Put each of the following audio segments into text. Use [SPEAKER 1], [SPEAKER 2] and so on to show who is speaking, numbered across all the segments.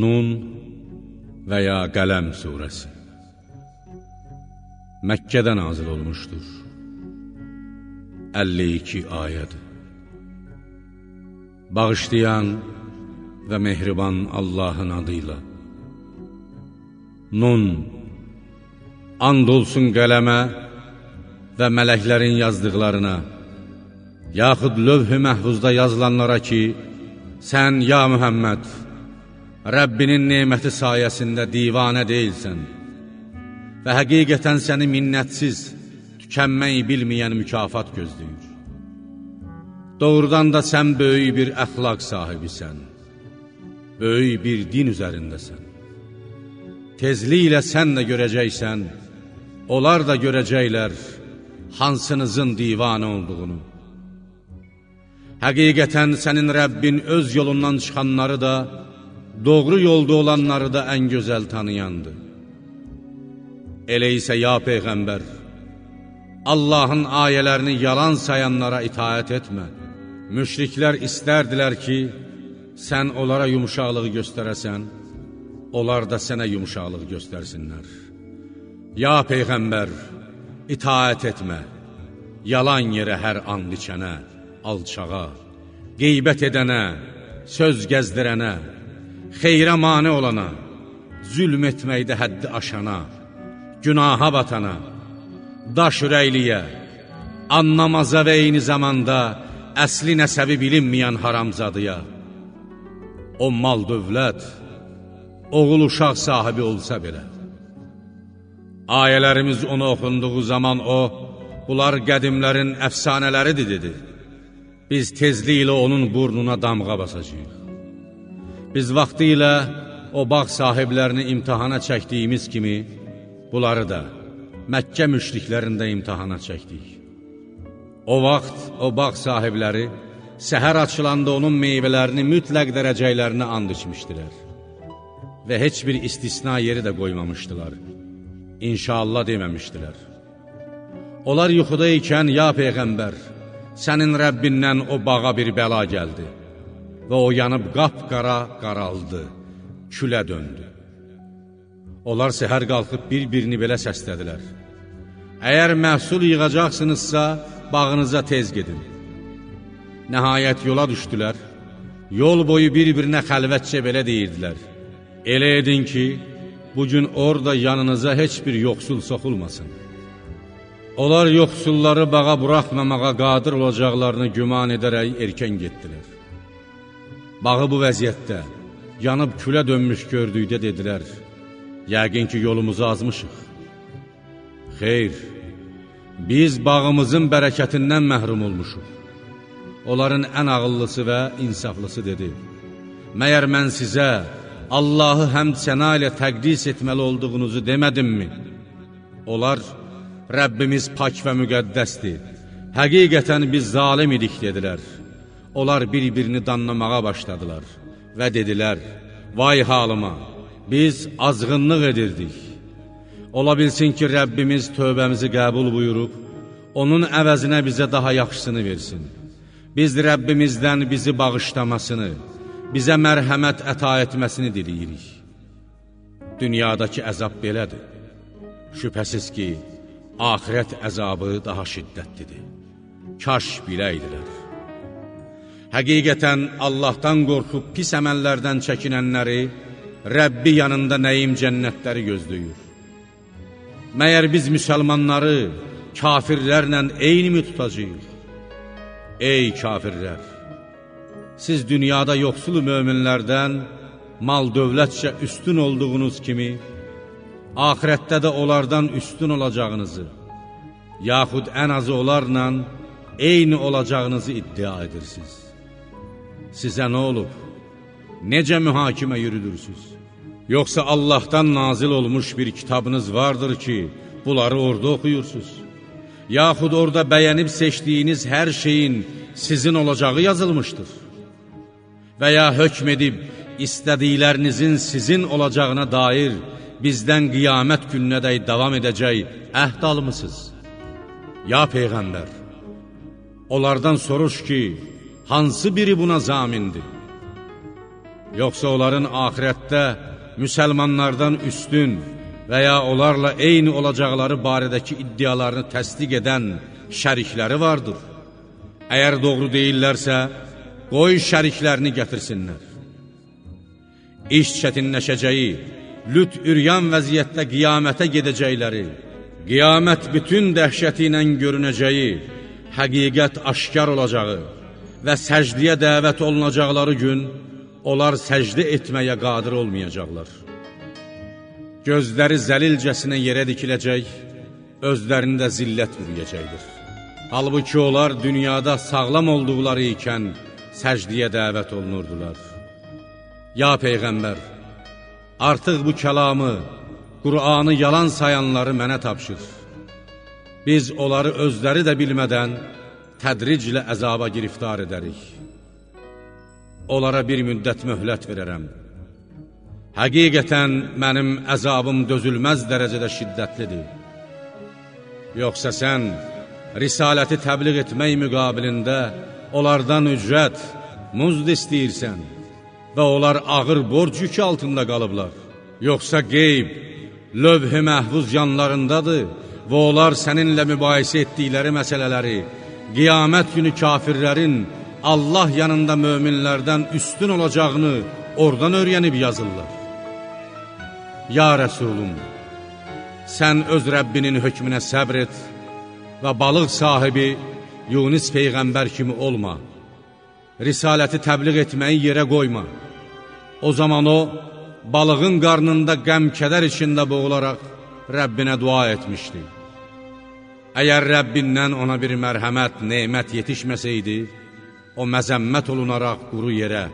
[SPEAKER 1] Nun və ya Qələm surəsi. Məkkədə nazil olmuşdur. 52 ayədir. Bağışlayan və mehriban Allahın adıyla Nun And olsun qələmə və mələklərin yazdıqlarına yaxud lövh-ü məhvuzda yazılanlara ki, sən, ya Mühəmməd, Rəbbinin neməti sayəsində divanə deyilsən və həqiqətən səni minnətsiz, tükənmək bilməyən mükafat gözləyir. Doğrudan da sən böyük bir əxlaq sahibisən, böyük bir din üzərindəsən. Tezliklə sən də görəcəksən, onlar da görəcəklər hansınızın divanə olduğunu. Həqiqətən sənin Rəbbin öz yolundan çıxanları da, doğru yolda olanları da ən gözəl tanıyandır. Elə isə ya Peyğəmbər, Allahın ayələrini yalan sayanlara itaət etmə. Müşriklər istərdilər ki, sən onlara yumuşaqlığı göstərəsən, onlar da sənə yumuşaqlıq göstərsinlər. Ya Peyğəmbər, itaət etmə, yalan yerə hər and içənə, alçağa, qeybət edənə, söz gəzdirənə, xeyrə mane olana, zülm etməkdə həddi aşana, günaha batana, daş ürəkliyə, annamaza və eyni zamanda əsli nəsəbi bilinməyən haramzadıya, o mal dövlət, oğul uşaq sahibi olsa belə. Ayələrimiz onu oxunduğu zaman o, bunlar qədimlərin əfsanələridir, dedi. Biz tezliklə onun burnuna damğa basacaq. Biz vaxtı ilə o bağ sahiblərini imtihana çəkdiyimiz kimi, bunları da Məkkə müşriklərində imtihana çəkdik. O vaxt o bağ sahibləri səhər açılanda onun meyvələrini mütləq dərəcəklərini and içmişdilər və heç bir istisna yeri də qoymamışdılar. İnşallah deməmişdilər. Onlar yuxuda ikən, ya Peyğəmbər, sənin Rəbbindən o bağa bir bəla gəldi və o yanıb qapqara qaraldı, külə döndü. Onlar səhər qalxıb bir-birini belə səslədilər. Əgər məhsul yığacaqsınızsa, bağınıza tez gedin. Nəhayət yola düşdülər, yol boyu bir-birinə xəlvətcə belə deyirdilər. Elə edin ki, bugün orada yanınıza heç bir yoxsul soxulmasın. Onlar yoxsulları bağa buraxmamağa qadir olacaqlarını güman edərək erkən getdilər. Bağı bu vəziyyətdə, yanıb külə dönmüş gördükdə dedilər, yəqin ki, yolumuzu azmışıq. Xeyr, biz bağımızın bərəkətindən məhrum olmuşuq. Onların ən ağıllısı və insaflısı dedi, Məyər mən sizə Allahı həmd sənə ilə təqdis etməli olduğunuzu demədimmi? Onlar, Rəbbimiz pak və müqəddəsdir, həqiqətən biz zalim idik, dedilər. Onlar bir-birini danlamağa başladılar və dedilər, vay halıma, biz azğınlıq edirdik. Ola bilsin ki, Rəbbimiz tövbəmizi qəbul buyurub, onun əvəzinə bizə daha yaxşısını versin. Biz Rəbbimizdən bizi bağışlamasını, bizə mərhəmət əta etməsini diləyirik. Dünyadakı əzab belədir. Şübhəsiz ki, ahirət əzabı daha şiddətlidir. Kaş biləydilər. Həqiqətən Allahdan qorxub pis əməllərdən çəkinənləri Rəbbi yanında nəyim cənnətləri gözləyir. Məyər biz müsəlmanları kafirlərlə eynimi tutacaq? Ey kafirlər! Siz dünyada yoxsul möminlərdən mal dövlətcə üstün olduğunuz kimi, ahirətdə də onlardan üstün olacağınızı, yaxud ən azı onlarla eyni olacağınızı iddia edirsiniz. Sizə nə olub? Necə mühakimə yürüdürsünüz? Yoxsa Allahdan nazil olmuş bir kitabınız vardır ki, bunları orada oxuyursunuz? Yaxud orada bəyənib seçdiyiniz hər şeyin sizin olacağı yazılmışdır? Və ya hökm edib istədiklərinizin sizin olacağına dair bizdən qiyamət gününədək davam edəcək əhd almısınız? Ya Peyğəmbər, onlardan soruş ki, hansı biri buna zamindir? Yoxsa onların axirətdə müsəlmanlardan üstün və ya onlarla eyni olacaqları barədəki iddialarını təsdiq edən şərikləri vardır. Əgər doğru deyirlərsə, qoy şəriklərini gətirsinlər. İş çətinləşəcəyi, lüt üryan vəziyyətdə qiyamətə gedəcəkləri, qiyamət bütün dəhşəti ilə görünəcəyi, həqiqət aşkar olacağı və səcdiyə dəvət olunacaqları gün, onlar səcdə etməyə qadir olmayacaqlar. Gözləri zəlilcəsinə yerə dikiləcək, özlərində zillət bürüyəcəkdir. Halbuki onlar dünyada sağlam olduqları ikən səcdiyə dəvət olunurdular. Ya Peyğəmbər, artıq bu kəlamı, Qur'anı yalan sayanları mənə tapşır. Biz onları özləri də bilmədən tədriclə əzaba giriftar edərik. Onlara bir müddət möhlət verərəm. Həqiqətən mənim əzabım dözülməz dərəcədə şiddətlidir. Yoxsa sən risaləti təbliğ etmək müqabilində onlardan ücrət, muzd istəyirsən və onlar ağır borc yükü altında qalıblar. Yoxsa qeyb, lövh-i məhvuz yanlarındadır və onlar səninlə mübahisə etdikləri məsələləri, qiyamət günü kafirlərin Allah yanında möminlərdən üstün olacağını oradan öyrənib yazırlar. Ya Rəsulum, sən öz Rəbbinin hökmünə səbr et və balıq sahibi Yunus Peyğəmbər kimi olma. Risaləti təbliğ etməyi yerə qoyma. O zaman o, balığın qarnında qəm-kədər içində boğularaq Rəbbinə dua etmişdi. Əgər Rəbbindən ona bir mərhəmət, neymət yetişməsəydi, o məzəmmət olunaraq quru yerə,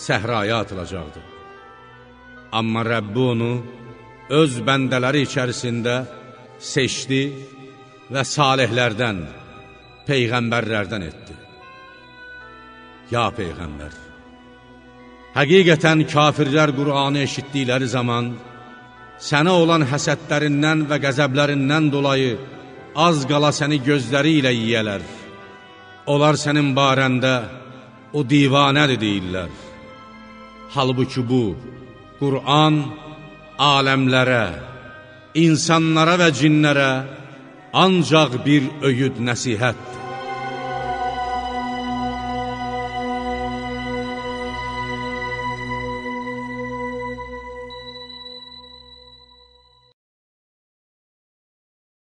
[SPEAKER 1] səhraya atılacaqdı. Amma Rəbbi onu öz bəndələri içərisində seçdi və salihlərdən, peyğəmbərlərdən etdi. Ya Peyğəmbər, həqiqətən kafirlər Qur'anı eşitdikləri zaman, sənə olan həsədlərindən və qəzəblərindən dolayı az qala səni gözləri ilə yiyələr. Onlar sənin barəndə o divanədir deyirlər. Halbuki bu, Qur'an aləmlərə, insanlara və cinlərə ancaq bir öyüd nəsihətdir.